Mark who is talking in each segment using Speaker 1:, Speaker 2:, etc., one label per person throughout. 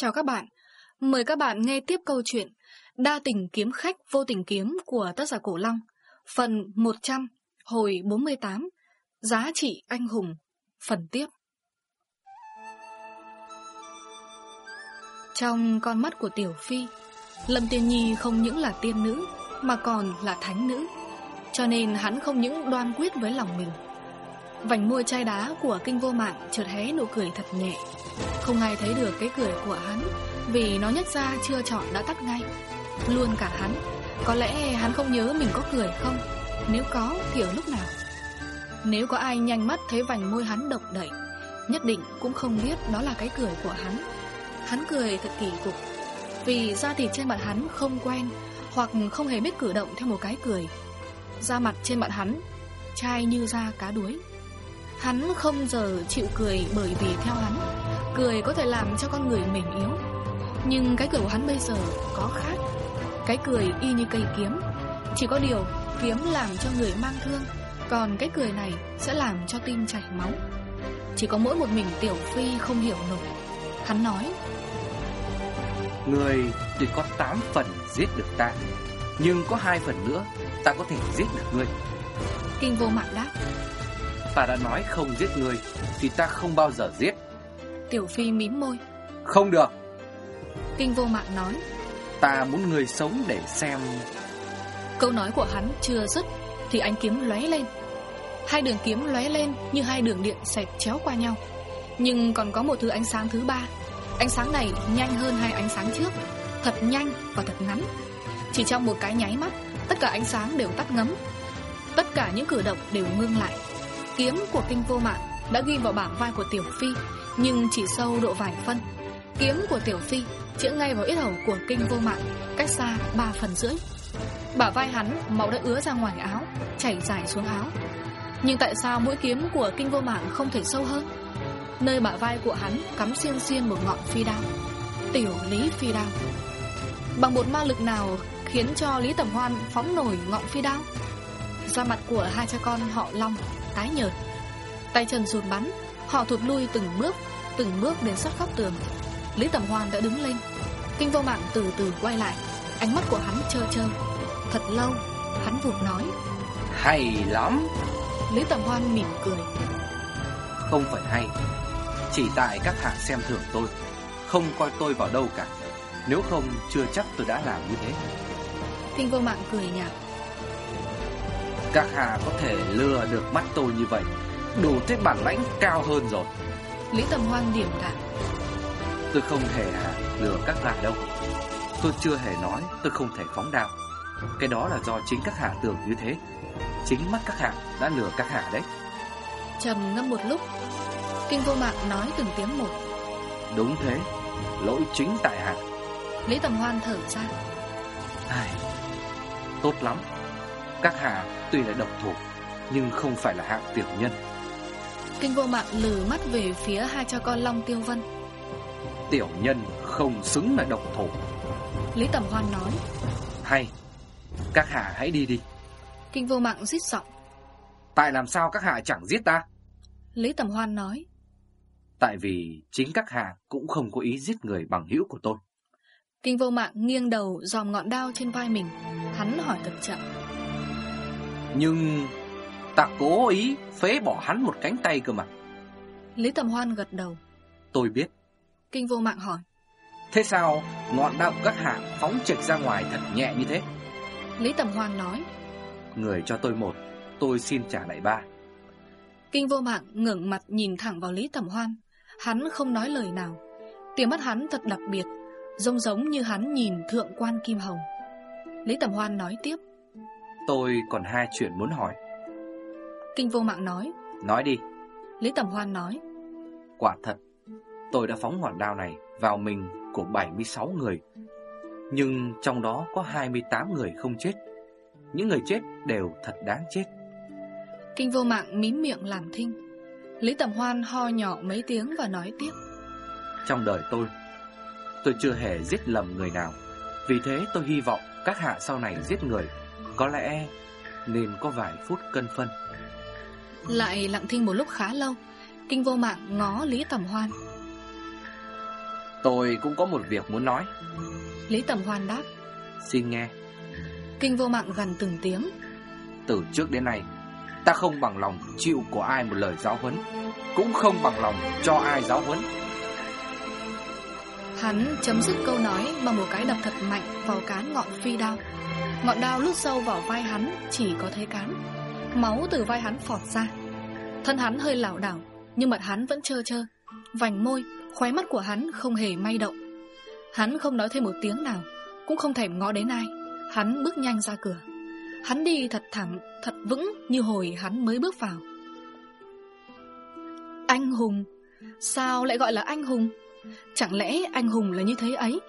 Speaker 1: Chào các bạn, mời các bạn nghe tiếp câu chuyện Đa tình kiếm khách vô tình kiếm của tác giả Cổ Long Phần 100, hồi 48 Giá trị anh hùng Phần tiếp. Trong con mắt của Tiểu Phi Lâm Tiên Nhi không những là tiên nữ Mà còn là thánh nữ Cho nên hắn không những đoan quyết với lòng mình. Vành môi chai đá của kinh vô mạng chợt hé nụ cười thật nhẹ. Không ai thấy được cái cười của hắn, Vì nó nhất ra chưa chọn đã tắt ngay. Luôn cả hắn, Có lẽ hắn không nhớ mình có cười không? Nếu có thì ở lúc nào? Nếu có ai nhanh mắt thấy vành môi hắn độc đẩy, Nhất định cũng không biết đó là cái cười của hắn. Hắn cười thật kỳ cục, Vì da thịt trên mặt hắn không quen, Hoặc không hề biết cử động theo một cái cười. Da mặt trên mặt hắn, Chai như da cá đuối. Hắn không giờ chịu cười bởi vì theo hắn. Cười có thể làm cho con người mềm yếu. Nhưng cái cười của hắn bây giờ có khác. Cái cười y như cây kiếm. Chỉ có điều kiếm làm cho người mang thương Còn cái cười này sẽ làm cho tim chảy máu. Chỉ có mỗi một mình Tiểu Phi không hiểu nổi. Hắn nói
Speaker 2: Người tuy có 8 phần giết được ta Nhưng có hai phần nữa Ta có thể giết được ngươi.
Speaker 1: Kinh vô mạng đáp
Speaker 2: Ta đã nói không giết người Thì ta không bao giờ giết
Speaker 1: Tiểu Phi mím môi.
Speaker 2: Không được.
Speaker 1: Kinh vô mạng nói.
Speaker 2: Ta muốn người sống để xem.
Speaker 1: Câu nói của hắn chưa dứt Thì ánh kiếm lóe lên. Hai đường kiếm lóe lên như hai đường điện xẹt chéo qua nhau. Nhưng còn có một thứ ánh sáng thứ ba. Ánh sáng này nhanh hơn hai ánh sáng trước. Thật nhanh và thật ngắn. Chỉ trong một cái nháy mắt Tất cả ánh sáng đều tắt ngấm. Tất cả những cử động đều ngưng lại. Kiếm của kinh vô mạng đã ghi vào bảng vai của Tiểu Phi nhưng chỉ sâu độ vài phân. Kiếm của Tiểu Phi chĩa ngay vào ít hầu của kinh vô mạng, Cách xa 3 phần rưỡi. Bả vai hắn máu đã ứa ra ngoài áo, Chảy dài xuống áo. Nhưng tại sao mũi kiếm của kinh vô mạng không thể sâu hơn? Nơi bả vai của hắn cắm xiên xiên một ngọn phi đao. Tiểu Lý phi đao. Bằng một ma lực nào khiến cho Lý Tầm Hoan phóng nổi ngọn phi đao? Da mặt của hai cha con họ Long tái nhợt, Tay chân rụt bắn Họ thụt lui từng bước Từng bước đến sát góc tường. Lý Tầm Hoan đã đứng lên. Kinh vô mạng từ từ quay lại. Ánh mắt của hắn trơ trơ. Thật lâu Hắn vụt nói.
Speaker 2: Hay lắm.
Speaker 1: Lý Tầm Hoan mỉm cười.
Speaker 2: Không phải hay. Chỉ tại các hạ xem thường tôi. Không coi tôi vào đâu cả. Nếu không chưa chắc tôi đã làm như thế.
Speaker 1: Kinh vô mạng cười nhạt.
Speaker 2: Các hạ có thể lừa được mắt tôi như vậy Đủ thế bản lãnh cao hơn rồi.
Speaker 1: Lý Tầm Hoan điểm cả.
Speaker 2: Tôi không hề à, lừa các hạ đâu. Tôi chưa hề nói tôi không thể phóng đao. Cái đó là do chính các hạ tưởng như thế. Chính mắt các hạ đã lừa các hạ đấy.
Speaker 1: Trầm ngâm một lúc Kinh vô mạng nói từng tiếng một.
Speaker 2: Đúng thế Lỗi chính tại hạ.
Speaker 1: Lý Tầm Hoan thở ra.
Speaker 2: Ai, Tốt lắm. Các hạ tuy là độc thủ Nhưng không phải là hạng tiểu nhân
Speaker 1: Kinh vô mạng lừ mắt về phía hai cha con Long Tiêu Vân.
Speaker 2: Tiểu nhân không xứng là độc thủ.
Speaker 1: Lý Tầm Hoan nói
Speaker 2: Hay Các hạ hãy đi đi.
Speaker 1: Kinh vô mạng rít giọng
Speaker 2: Tại làm sao các hạ chẳng giết ta?
Speaker 1: Lý Tầm Hoan nói
Speaker 2: Tại vì chính các hạ cũng không có ý giết người bằng hữu của tôi.
Speaker 1: Kinh vô mạng nghiêng đầu dòm ngọn đao trên vai mình. Hắn hỏi thật chậm
Speaker 2: Nhưng ta cố ý phế bỏ hắn một cánh tay cơ mà.
Speaker 1: Lý Tầm Hoan gật đầu.
Speaker 2: Tôi biết.
Speaker 1: Kinh vô mạng hỏi.
Speaker 2: Thế sao ngọn đao của các hạ phóng trực ra ngoài thật nhẹ như thế?
Speaker 1: Lý Tầm Hoan nói.
Speaker 2: Người cho tôi một Tôi xin trả lại ba.
Speaker 1: Kinh vô mạng ngẩng mặt nhìn thẳng vào Lý Tầm Hoan. Hắn không nói lời nào. Tia mắt hắn thật đặc biệt Giống giống như hắn nhìn thượng quan Kim Hồng. Lý Tầm Hoan nói tiếp.
Speaker 2: Tôi còn hai chuyện muốn hỏi
Speaker 1: Kinh vô mạng nói.
Speaker 2: Nói đi.
Speaker 1: Lý Tầm Hoan nói.
Speaker 2: Quả thật Tôi đã phóng hòn đao này vào mình của 76 người. Nhưng trong đó có 28 người không chết. Những người chết đều thật đáng chết.
Speaker 1: Kinh vô mạng mím miệng làm thinh. Lý Tầm Hoan ho nhỏ mấy tiếng và nói tiếp.
Speaker 2: Trong đời tôi Tôi chưa hề giết lầm người nào. Vì thế tôi hy vọng các hạ sau này giết người. Có lẽ nên có vài phút cân phân
Speaker 1: Lại lặng thinh một lúc khá lâu. Kinh vô mạng ngó Lý Tầm Hoan.
Speaker 2: Tôi cũng có một việc muốn nói.
Speaker 1: Lý Tầm Hoan đáp.
Speaker 2: Xin nghe.
Speaker 1: Kinh vô mạng gần từng tiếng.
Speaker 2: Từ trước đến nay Ta không bằng lòng chịu của ai một lời giáo huấn Cũng không bằng lòng cho ai giáo huấn.
Speaker 1: Hắn chấm dứt câu nói bằng một cái đập thật mạnh vào cán ngọn phi đao. Ngọn đao lút sâu vào vai hắn chỉ có thấy cán Máu từ vai hắn phọt ra. Thân hắn hơi lảo đảo Nhưng mặt hắn vẫn trơ trơ. Vành môi, khóe mắt của hắn không hề may động. Hắn không nói thêm một tiếng nào Cũng không thèm ngó đến ai. Hắn bước nhanh ra cửa. Hắn đi thật thẳng, thật vững như hồi hắn mới bước vào. Anh hùng! Sao lại gọi là anh hùng? Chẳng lẽ anh hùng là như thế ấy?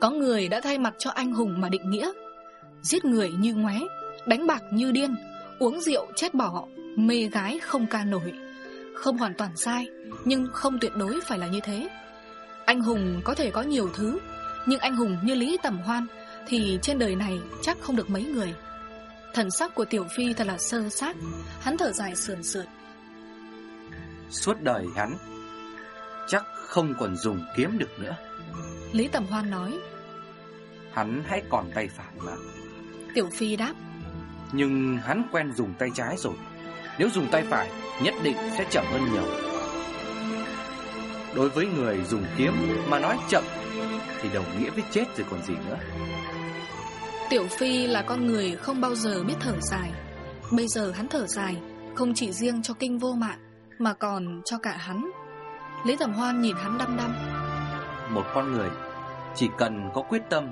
Speaker 1: Có người đã thay mặt cho anh hùng mà định nghĩa. Giết người như ngoé Đánh bạc như điên. Uống rượu chết bỏ Mê gái không ca nổi. Không hoàn toàn sai Nhưng không tuyệt đối phải là như thế. Anh hùng có thể có nhiều thứ Nhưng anh hùng như Lý Tầm Hoan Thì trên đời này chắc không được mấy người. Thần sắc của Tiểu Phi thật là sơ sát Hắn thở dài sườn sượt.
Speaker 2: Suốt đời hắn Chắc không còn dùng kiếm được nữa.
Speaker 1: Lý Tầm Hoan nói.
Speaker 2: Hắn hãy còn tay phải mà.
Speaker 1: Tiểu Phi đáp
Speaker 2: Nhưng hắn quen dùng tay trái rồi. Nếu dùng tay phải Nhất định sẽ chậm hơn nhiều. Đối với người dùng kiếm Mà nói chậm Thì đồng nghĩa với chết rồi còn gì nữa.
Speaker 1: Tiểu Phi là con người không bao giờ biết thở dài. Bây giờ hắn thở dài Không chỉ riêng cho kinh vô mạng Mà còn cho cả hắn. Lý Tầm Hoan nhìn hắn đăm đăm.
Speaker 2: Một con người Chỉ cần có quyết tâm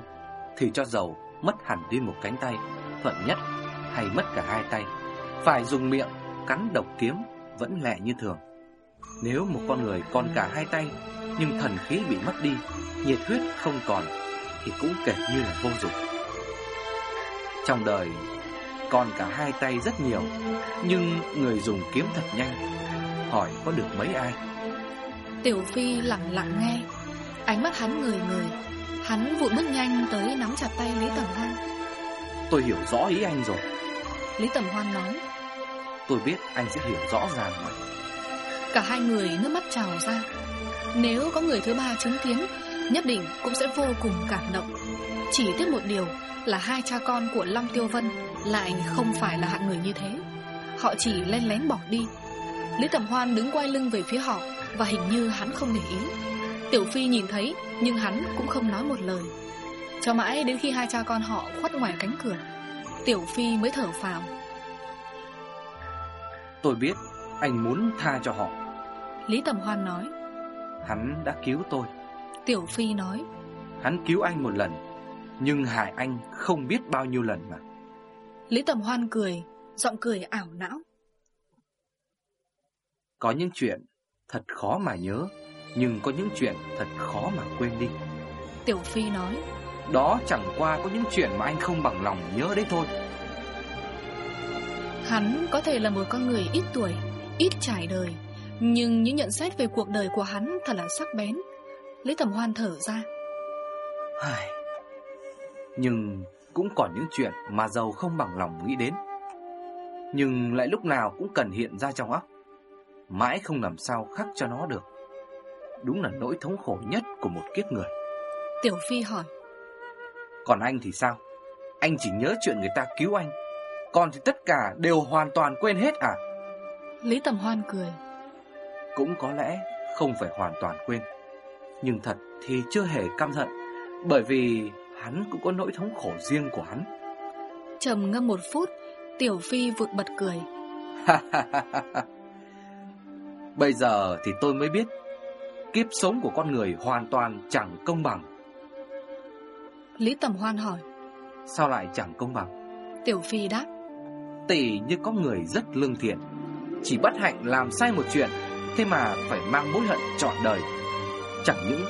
Speaker 2: Thì cho dầu mất hẳn đi một cánh tay Thuận nhất hay mất cả hai tay. Phải dùng miệng Cắn độc kiếm vẫn lẹ như thường. Nếu một con người còn cả hai tay Nhưng thần khí bị mất đi Nhiệt huyết không còn Thì cũng kể như là vô dụng. Trong đời Còn cả hai tay rất nhiều Nhưng người dùng kiếm thật nhanh. Hỏi có được mấy ai?
Speaker 1: Tiểu Phi lặng lặng nghe. Ánh mắt hắn người người. Hắn vụt bước nhanh tới nắm chặt tay Lý Tầm Hoan
Speaker 2: Tôi hiểu rõ ý anh rồi
Speaker 1: Lý Tầm Hoan nói.
Speaker 2: Tôi biết anh sẽ hiểu rõ ràng mà.
Speaker 1: Cả hai người nước mắt trào ra. Nếu có người thứ ba chứng kiến Nhất định cũng sẽ vô cùng cảm động. Chỉ tiếc một điều Là hai cha con của Long Tiêu Vân Lại không phải là hạng người như thế. Họ chỉ len lén bỏ đi. Lý Tầm Hoan đứng quay lưng về phía họ Và hình như hắn không để ý. Tiểu Phi nhìn thấy Nhưng hắn cũng không nói một lời. Cho mãi đến khi hai cha con họ khuất ngoài cánh cửa Tiểu Phi mới thở phào.
Speaker 2: Tôi biết anh muốn tha cho họ.
Speaker 1: Lý Tầm Hoan nói.
Speaker 2: Hắn đã cứu tôi.
Speaker 1: Tiểu Phi nói.
Speaker 2: Hắn cứu anh một lần Nhưng hại anh không biết bao nhiêu lần mà.
Speaker 1: Lý Tầm Hoan cười Giọng cười ảo não.
Speaker 2: Có những chuyện thật khó mà nhớ Nhưng có những chuyện thật khó mà quên đi.
Speaker 1: Tiểu Phi nói
Speaker 2: Đó chẳng qua có những chuyện mà anh không bằng lòng nhớ đấy thôi.
Speaker 1: Hắn có thể là một con người ít tuổi Ít trải đời Nhưng những nhận xét về cuộc đời của hắn Thật là sắc bén. Lý Tầm Hoan thở ra.
Speaker 2: Ai... Nhưng cũng còn những chuyện mà giàu không bằng lòng nghĩ đến. Nhưng lại lúc nào cũng cần hiện ra trong óc. Mãi không làm sao khắc cho nó được. Đúng là nỗi thống khổ nhất của một kiếp người.
Speaker 1: Tiểu Phi hỏi
Speaker 2: Còn anh thì sao? Anh chỉ nhớ chuyện người ta cứu anh. Còn thì tất cả đều hoàn toàn quên hết à?
Speaker 1: Lý Tầm Hoan cười.
Speaker 2: Cũng có lẽ không phải hoàn toàn quên. Nhưng thật thì chưa hề căm hận Bởi vì hắn cũng có nỗi thống khổ riêng của hắn.
Speaker 1: Trầm ngâm một phút Tiểu Phi vụt bật cười.
Speaker 2: Bây giờ thì tôi mới biết Kiếp sống của con người hoàn toàn chẳng công bằng
Speaker 1: Lý Tầm Hoan hỏi.
Speaker 2: Sao lại chẳng công bằng?
Speaker 1: Tiểu Phi đáp.
Speaker 2: Tỷ như có người rất lương thiện Chỉ bất hạnh làm sai một chuyện Thế mà phải mang mối hận trọn đời. Chẳng những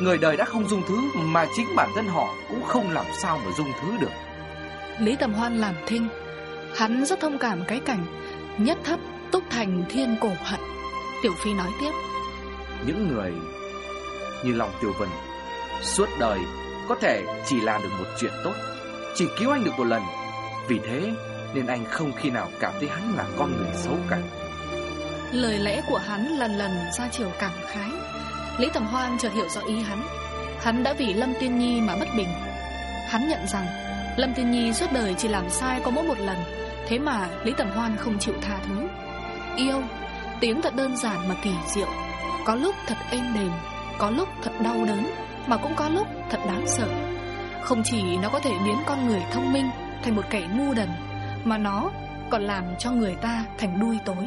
Speaker 2: Người đời đã không dung thứ Mà chính bản thân họ cũng không làm sao mà dung thứ được.
Speaker 1: Lý Tầm Hoan làm thinh. Hắn rất thông cảm cái cảnh Nhất thấp túc thành thiên cổ hận. Tiểu Phi nói tiếp.
Speaker 2: Những người như lòng Tiểu Vân Suốt đời có thể chỉ làm được một chuyện tốt, Chỉ cứu anh được một lần. Vì thế nên anh không khi nào cảm thấy hắn là con người xấu cả.
Speaker 1: Lời lẽ của hắn lần lần ra chiều cảm khái. Lý Tầm Hoan chợt hiểu rõ ý hắn. Hắn đã vì Lâm Tiên Nhi mà bất bình. Hắn nhận rằng, Lâm Tiên Nhi suốt đời chỉ làm sai có mỗi một lần, Thế mà Lý Tầm Hoan không chịu tha thứ. Yêu, Tiếng thật đơn giản mà kỳ diệu. Có lúc thật êm đềm, Có lúc thật đau đớn. Mà cũng có lúc thật đáng sợ. Không chỉ nó có thể biến con người thông minh Thành một kẻ ngu đần, Mà nó còn làm cho người ta thành đuôi tối.